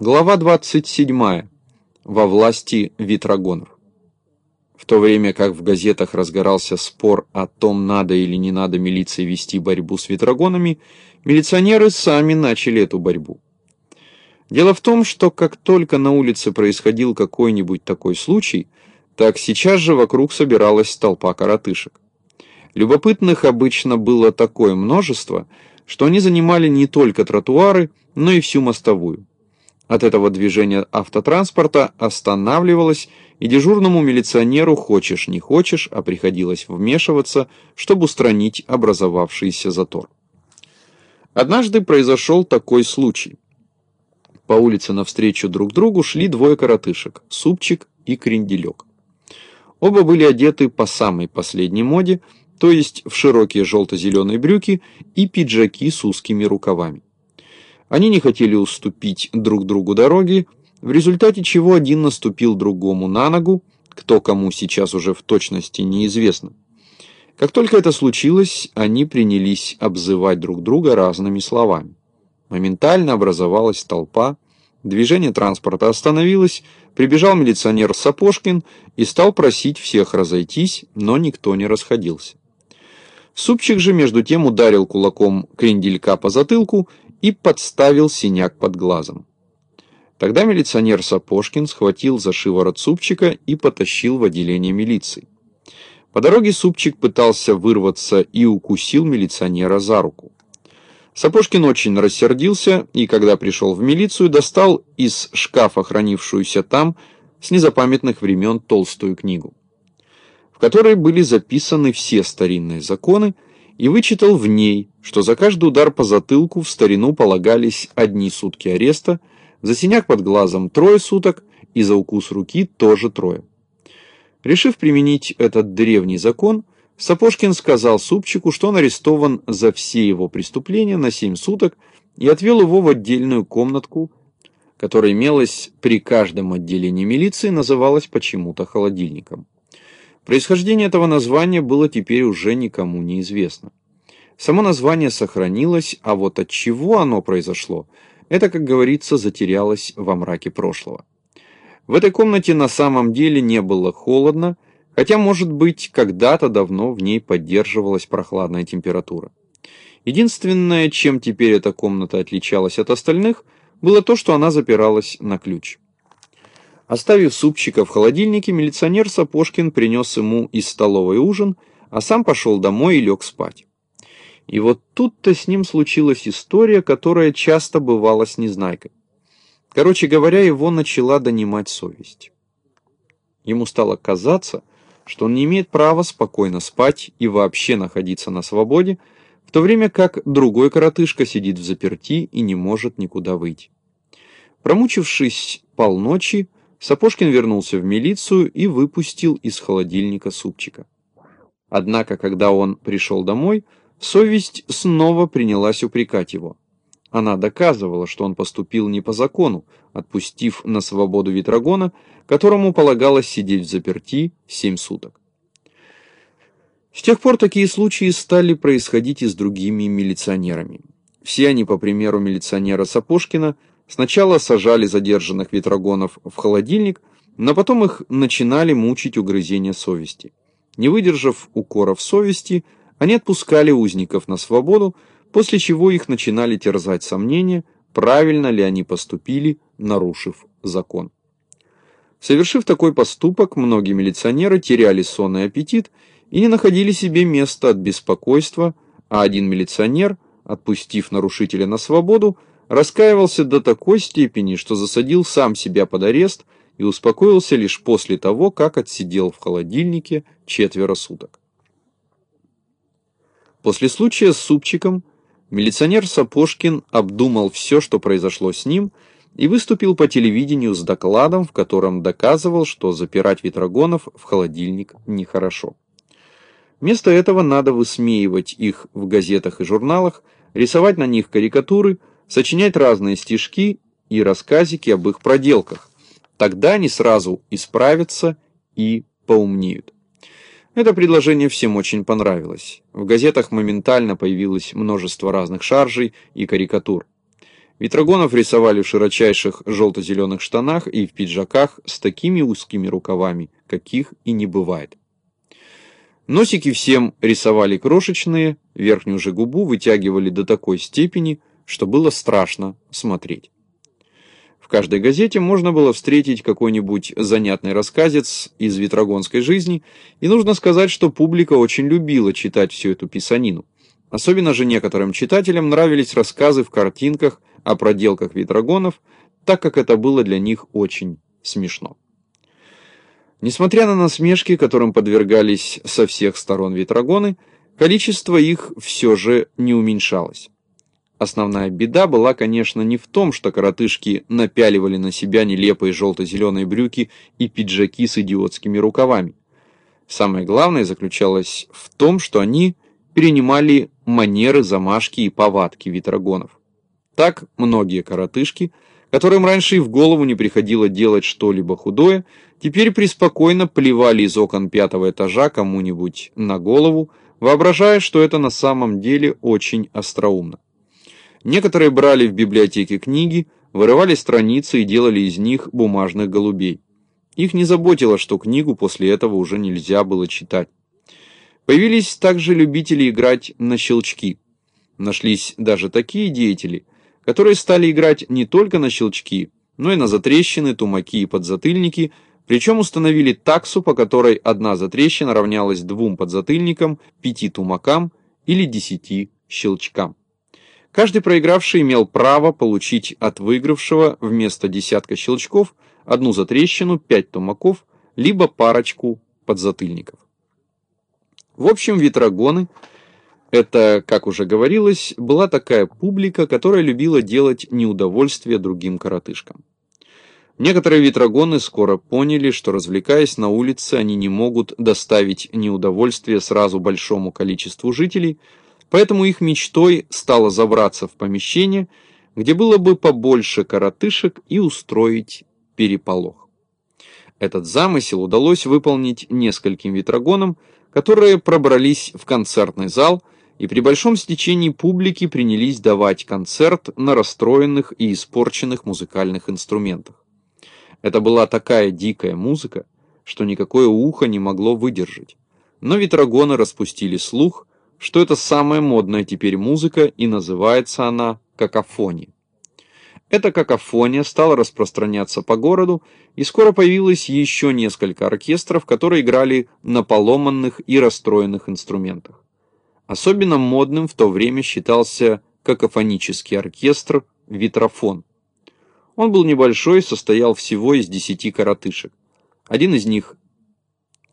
Глава 27. Во власти витрагонов. В то время как в газетах разгорался спор о том, надо или не надо милиции вести борьбу с витрагонами, милиционеры сами начали эту борьбу. Дело в том, что как только на улице происходил какой-нибудь такой случай, так сейчас же вокруг собиралась толпа коротышек. Любопытных обычно было такое множество, что они занимали не только тротуары, но и всю мостовую. От этого движения автотранспорта останавливалось, и дежурному милиционеру хочешь не хочешь, а приходилось вмешиваться, чтобы устранить образовавшийся затор. Однажды произошел такой случай. По улице навстречу друг другу шли двое коротышек – Супчик и Кренделек. Оба были одеты по самой последней моде, то есть в широкие желто-зеленые брюки и пиджаки с узкими рукавами. Они не хотели уступить друг другу дороги, в результате чего один наступил другому на ногу, кто кому сейчас уже в точности неизвестно. Как только это случилось, они принялись обзывать друг друга разными словами. Моментально образовалась толпа, движение транспорта остановилось, прибежал милиционер Сапожкин и стал просить всех разойтись, но никто не расходился. Супчик же между тем ударил кулаком кренделька по затылку и подставил синяк под глазом. Тогда милиционер Сапожкин схватил за шиворот супчика и потащил в отделение милиции. По дороге супчик пытался вырваться и укусил милиционера за руку. Сапожкин очень рассердился и, когда пришел в милицию, достал из шкафа, хранившуюся там, с незапамятных времен толстую книгу, в которой были записаны все старинные законы, и вычитал в ней, что за каждый удар по затылку в старину полагались одни сутки ареста, за синяк под глазом трое суток и за укус руки тоже трое. Решив применить этот древний закон, Сапожкин сказал Супчику, что он арестован за все его преступления на семь суток и отвел его в отдельную комнатку, которая имелась при каждом отделении милиции, называлась почему-то холодильником. Происхождение этого названия было теперь уже никому не известно. Само название сохранилось, а вот от чего оно произошло, это, как говорится, затерялось во мраке прошлого. В этой комнате на самом деле не было холодно, хотя, может быть, когда-то давно в ней поддерживалась прохладная температура. Единственное, чем теперь эта комната отличалась от остальных, было то, что она запиралась на ключ. Оставив супчика в холодильнике, милиционер Сапожкин принес ему из столовой ужин, а сам пошел домой и лег спать. И вот тут-то с ним случилась история, которая часто бывала с Незнайкой. Короче говоря, его начала донимать совесть. Ему стало казаться, что он не имеет права спокойно спать и вообще находиться на свободе, в то время как другой коротышка сидит в заперти и не может никуда выйти. Промучившись полночи, Сапожкин вернулся в милицию и выпустил из холодильника супчика. Однако, когда он пришел домой, совесть снова принялась упрекать его. Она доказывала, что он поступил не по закону, отпустив на свободу Витрагона, которому полагалось сидеть в заперти семь суток. С тех пор такие случаи стали происходить и с другими милиционерами. Все они, по примеру милиционера Сапожкина, Сначала сажали задержанных ветрогонов в холодильник, но потом их начинали мучить угрызения совести. Не выдержав укоров совести, они отпускали узников на свободу, после чего их начинали терзать сомнения, правильно ли они поступили, нарушив закон. Совершив такой поступок, многие милиционеры теряли сон и аппетит и не находили себе места от беспокойства, а один милиционер, отпустив нарушителя на свободу, раскаивался до такой степени, что засадил сам себя под арест и успокоился лишь после того, как отсидел в холодильнике четверо суток. После случая с супчиком милиционер Сапожкин обдумал все, что произошло с ним, и выступил по телевидению с докладом, в котором доказывал, что запирать ветрогонов в холодильник нехорошо. Вместо этого надо высмеивать их в газетах и журналах, рисовать на них карикатуры, сочинять разные стишки и рассказики об их проделках. Тогда они сразу исправятся и поумнеют. Это предложение всем очень понравилось. В газетах моментально появилось множество разных шаржей и карикатур. Ветрогонов рисовали в широчайших желто-зеленых штанах и в пиджаках с такими узкими рукавами, каких и не бывает. Носики всем рисовали крошечные, верхнюю же губу вытягивали до такой степени, что было страшно смотреть. В каждой газете можно было встретить какой-нибудь занятный рассказец из ветрогонской жизни, и нужно сказать, что публика очень любила читать всю эту писанину. Особенно же некоторым читателям нравились рассказы в картинках о проделках ветрогонов, так как это было для них очень смешно. Несмотря на насмешки, которым подвергались со всех сторон ветрогоны, количество их все же не уменьшалось. Основная беда была, конечно, не в том, что коротышки напяливали на себя нелепые желто-зеленые брюки и пиджаки с идиотскими рукавами. Самое главное заключалось в том, что они перенимали манеры, замашки и повадки ветрогонов. Так многие коротышки, которым раньше и в голову не приходило делать что-либо худое, теперь преспокойно плевали из окон пятого этажа кому-нибудь на голову, воображая, что это на самом деле очень остроумно. Некоторые брали в библиотеке книги, вырывали страницы и делали из них бумажных голубей. Их не заботило, что книгу после этого уже нельзя было читать. Появились также любители играть на щелчки. Нашлись даже такие деятели – которые стали играть не только на щелчки, но и на затрещины, тумаки и подзатыльники, причем установили таксу, по которой одна затрещина равнялась двум подзатыльникам, пяти тумакам или десяти щелчкам. Каждый проигравший имел право получить от выигравшего вместо десятка щелчков одну затрещину, пять тумаков, либо парочку подзатыльников. В общем, ветрогоны – это, как уже говорилось, была такая публика, которая любила делать неудовольствие другим коротышкам. Некоторые ветрогоны скоро поняли, что развлекаясь на улице, они не могут доставить неудовольствие сразу большому количеству жителей, поэтому их мечтой стало забраться в помещение, где было бы побольше коротышек и устроить переполох. Этот замысел удалось выполнить нескольким ветрогонам, которые пробрались в концертный зал – и при большом стечении публики принялись давать концерт на расстроенных и испорченных музыкальных инструментах. Это была такая дикая музыка, что никакое ухо не могло выдержать. Но ветрогоны распустили слух, что это самая модная теперь музыка и называется она какофония. Эта какофония стала распространяться по городу, и скоро появилось еще несколько оркестров, которые играли на поломанных и расстроенных инструментах. Особенно модным в то время считался какофонический оркестр «Витрофон». Он был небольшой, состоял всего из десяти коротышек. Один из них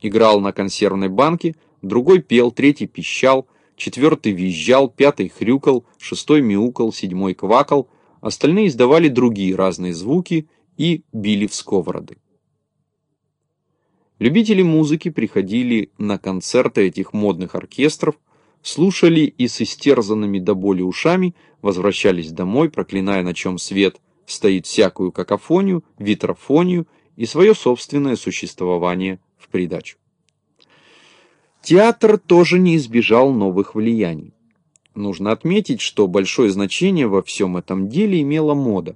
играл на консервной банке, другой пел, третий пищал, четвертый визжал, пятый хрюкал, шестой мяукал, седьмой квакал, остальные издавали другие разные звуки и били в сковороды. Любители музыки приходили на концерты этих модных оркестров, слушали и с истерзанными до боли ушами возвращались домой, проклиная на чем свет стоит всякую какофонию, витрофонию и свое собственное существование в придачу. Театр тоже не избежал новых влияний. Нужно отметить, что большое значение во всем этом деле имела мода.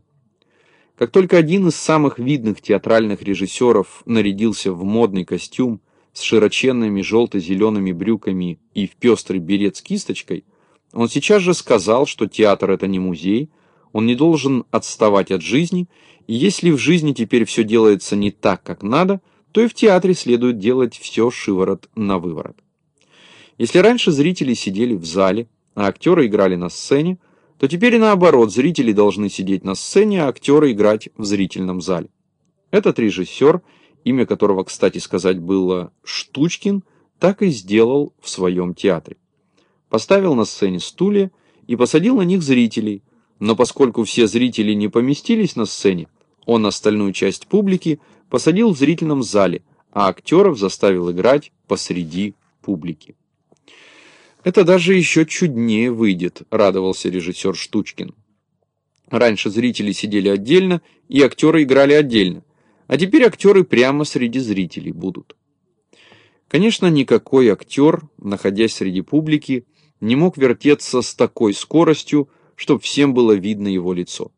Как только один из самых видных театральных режиссеров нарядился в модный костюм с широченными желто-зелеными брюками и в пестрый берет с кисточкой, он сейчас же сказал, что театр это не музей, он не должен отставать от жизни, и если в жизни теперь все делается не так, как надо, то и в театре следует делать все шиворот на выворот. Если раньше зрители сидели в зале, а актеры играли на сцене, то теперь наоборот, зрители должны сидеть на сцене, а актеры играть в зрительном зале. Этот режиссер – имя которого, кстати сказать, было Штучкин, так и сделал в своем театре. Поставил на сцене стулья и посадил на них зрителей, но поскольку все зрители не поместились на сцене, он остальную часть публики посадил в зрительном зале, а актеров заставил играть посреди публики. «Это даже еще чуднее выйдет», — радовался режиссер Штучкин. Раньше зрители сидели отдельно, и актеры играли отдельно. А теперь актеры прямо среди зрителей будут. Конечно, никакой актер, находясь среди публики, не мог вертеться с такой скоростью, чтобы всем было видно его лицо.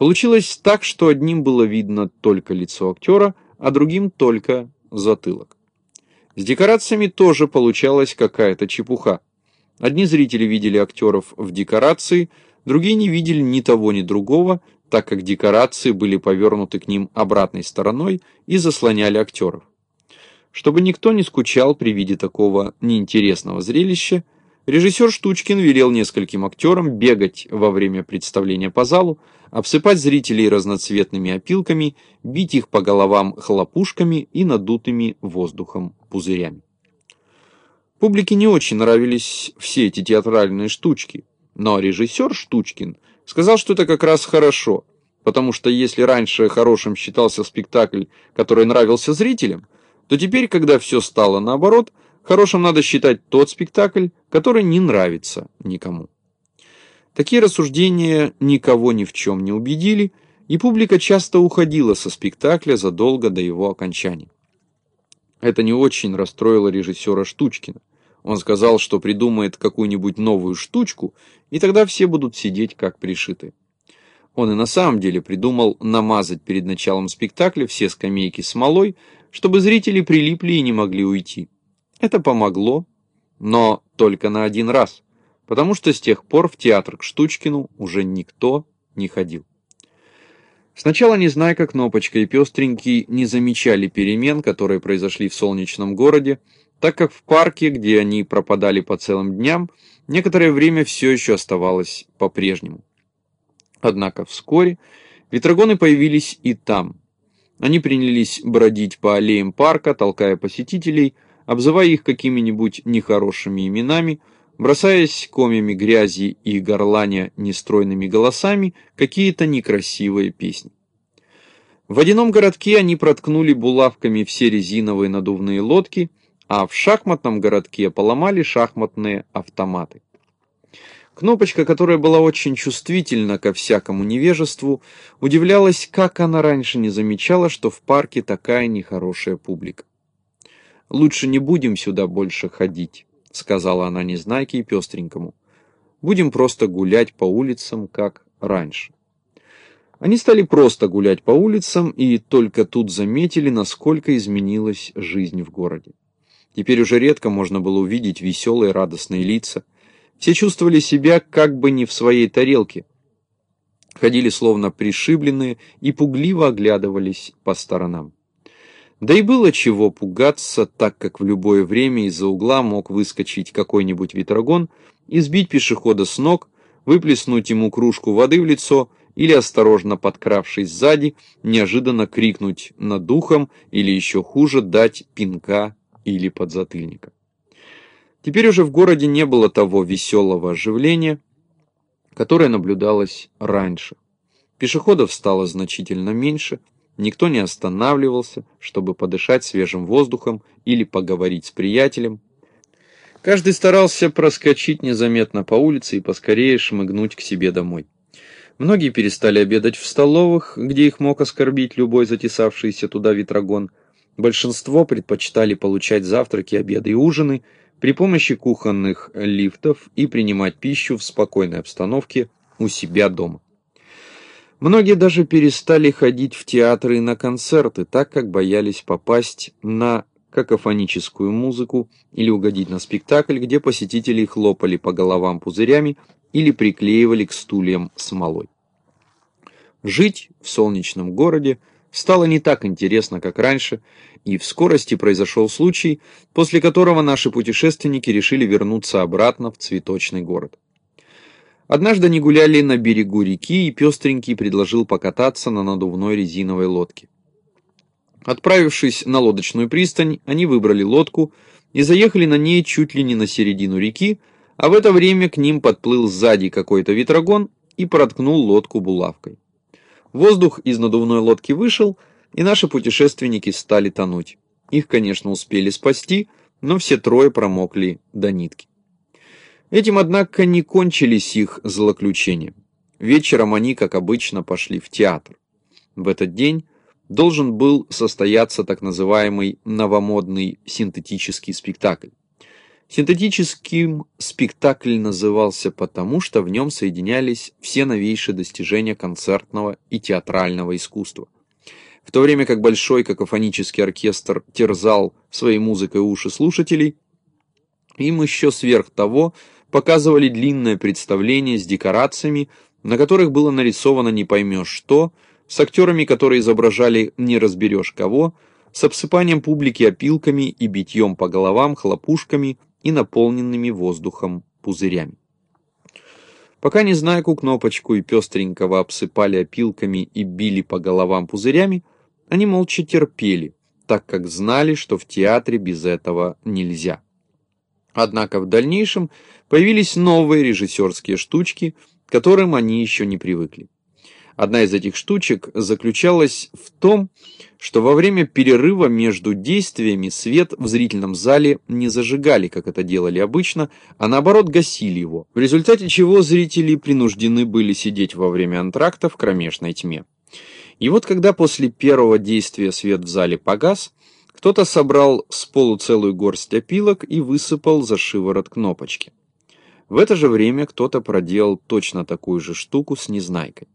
Получилось так, что одним было видно только лицо актера, а другим только затылок. С декорациями тоже получалась какая-то чепуха. Одни зрители видели актеров в декорации, другие не видели ни того, ни другого, так как декорации были повернуты к ним обратной стороной и заслоняли актеров. Чтобы никто не скучал при виде такого неинтересного зрелища, режиссер Штучкин велел нескольким актерам бегать во время представления по залу, обсыпать зрителей разноцветными опилками, бить их по головам хлопушками и надутыми воздухом пузырями. Публике не очень нравились все эти театральные штучки, но режиссер Штучкин сказал, что это как раз хорошо, потому что если раньше хорошим считался спектакль, который нравился зрителям, то теперь, когда все стало наоборот, хорошим надо считать тот спектакль, который не нравится никому. Такие рассуждения никого ни в чем не убедили, и публика часто уходила со спектакля задолго до его окончания. Это не очень расстроило режиссера Штучкина. Он сказал, что придумает какую-нибудь новую штучку, и тогда все будут сидеть как пришитые. Он и на самом деле придумал намазать перед началом спектакля все скамейки смолой, чтобы зрители прилипли и не могли уйти. Это помогло, но только на один раз – потому что с тех пор в театр к Штучкину уже никто не ходил. Сначала Незнайка, Кнопочка и Пестренький не замечали перемен, которые произошли в солнечном городе, так как в парке, где они пропадали по целым дням, некоторое время все еще оставалось по-прежнему. Однако вскоре ветрогоны появились и там. Они принялись бродить по аллеям парка, толкая посетителей, обзывая их какими-нибудь нехорошими именами, бросаясь комьями грязи и горланя нестройными голосами какие-то некрасивые песни. В водяном городке они проткнули булавками все резиновые надувные лодки, а в шахматном городке поломали шахматные автоматы. Кнопочка, которая была очень чувствительна ко всякому невежеству, удивлялась, как она раньше не замечала, что в парке такая нехорошая публика. «Лучше не будем сюда больше ходить», — сказала она Незнайке и Пестренькому. «Будем просто гулять по улицам, как раньше». Они стали просто гулять по улицам и только тут заметили, насколько изменилась жизнь в городе. Теперь уже редко можно было увидеть веселые радостные лица. Все чувствовали себя как бы не в своей тарелке. Ходили словно пришибленные и пугливо оглядывались по сторонам. Да и было чего пугаться, так как в любое время из-за угла мог выскочить какой-нибудь ветрогон и сбить пешехода с ног, выплеснуть ему кружку воды в лицо или, осторожно подкравшись сзади, неожиданно крикнуть над духом или еще хуже дать пинка или подзатыльника. Теперь уже в городе не было того веселого оживления, которое наблюдалось раньше. Пешеходов стало значительно меньше, Никто не останавливался, чтобы подышать свежим воздухом или поговорить с приятелем. Каждый старался проскочить незаметно по улице и поскорее шмыгнуть к себе домой. Многие перестали обедать в столовых, где их мог оскорбить любой затесавшийся туда ветрогон. Большинство предпочитали получать завтраки, обеды и ужины при помощи кухонных лифтов и принимать пищу в спокойной обстановке у себя дома. Многие даже перестали ходить в театры и на концерты, так как боялись попасть на какофоническую музыку или угодить на спектакль, где посетители хлопали по головам пузырями или приклеивали к стульям смолой. Жить в солнечном городе стало не так интересно, как раньше, и в скорости произошел случай, после которого наши путешественники решили вернуться обратно в цветочный город. Однажды они гуляли на берегу реки, и пестренький предложил покататься на надувной резиновой лодке. Отправившись на лодочную пристань, они выбрали лодку и заехали на ней чуть ли не на середину реки, а в это время к ним подплыл сзади какой-то ветрогон и проткнул лодку булавкой. Воздух из надувной лодки вышел, и наши путешественники стали тонуть. Их, конечно, успели спасти, но все трое промокли до нитки. Этим, однако, не кончились их злоключения. Вечером они, как обычно, пошли в театр. В этот день должен был состояться так называемый новомодный синтетический спектакль. Синтетическим спектакль назывался потому, что в нем соединялись все новейшие достижения концертного и театрального искусства. В то время как большой какофонический оркестр терзал своей музыкой уши слушателей, им еще сверх того показывали длинное представление с декорациями, на которых было нарисовано не поймешь что, с актерами, которые изображали не разберешь кого, с обсыпанием публики опилками и битьем по головам хлопушками и наполненными воздухом пузырями. Пока Незнайку, Кнопочку и Пестренького обсыпали опилками и били по головам пузырями, они молча терпели, так как знали, что в театре без этого нельзя. Однако в дальнейшем появились новые режиссерские штучки, к которым они еще не привыкли. Одна из этих штучек заключалась в том, что во время перерыва между действиями свет в зрительном зале не зажигали, как это делали обычно, а наоборот гасили его, в результате чего зрители принуждены были сидеть во время антракта в кромешной тьме. И вот когда после первого действия свет в зале погас, кто-то собрал с полу целую горсть опилок и высыпал за шиворот кнопочки. В это же время кто-то проделал точно такую же штуку с Незнайкой.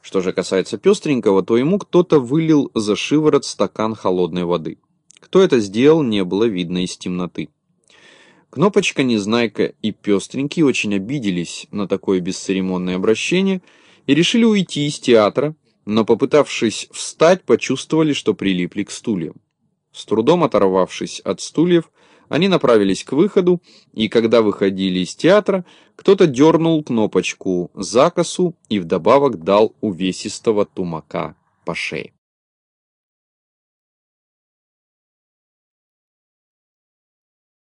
Что же касается Пестренького, то ему кто-то вылил за шиворот стакан холодной воды. Кто это сделал, не было видно из темноты. Кнопочка, Незнайка и Пестренький очень обиделись на такое бесцеремонное обращение и решили уйти из театра, но, попытавшись встать, почувствовали, что прилипли к стульям. С трудом оторвавшись от стульев, они направились к выходу, и когда выходили из театра, кто-то дернул кнопочку за косу и вдобавок дал увесистого тумака по шее.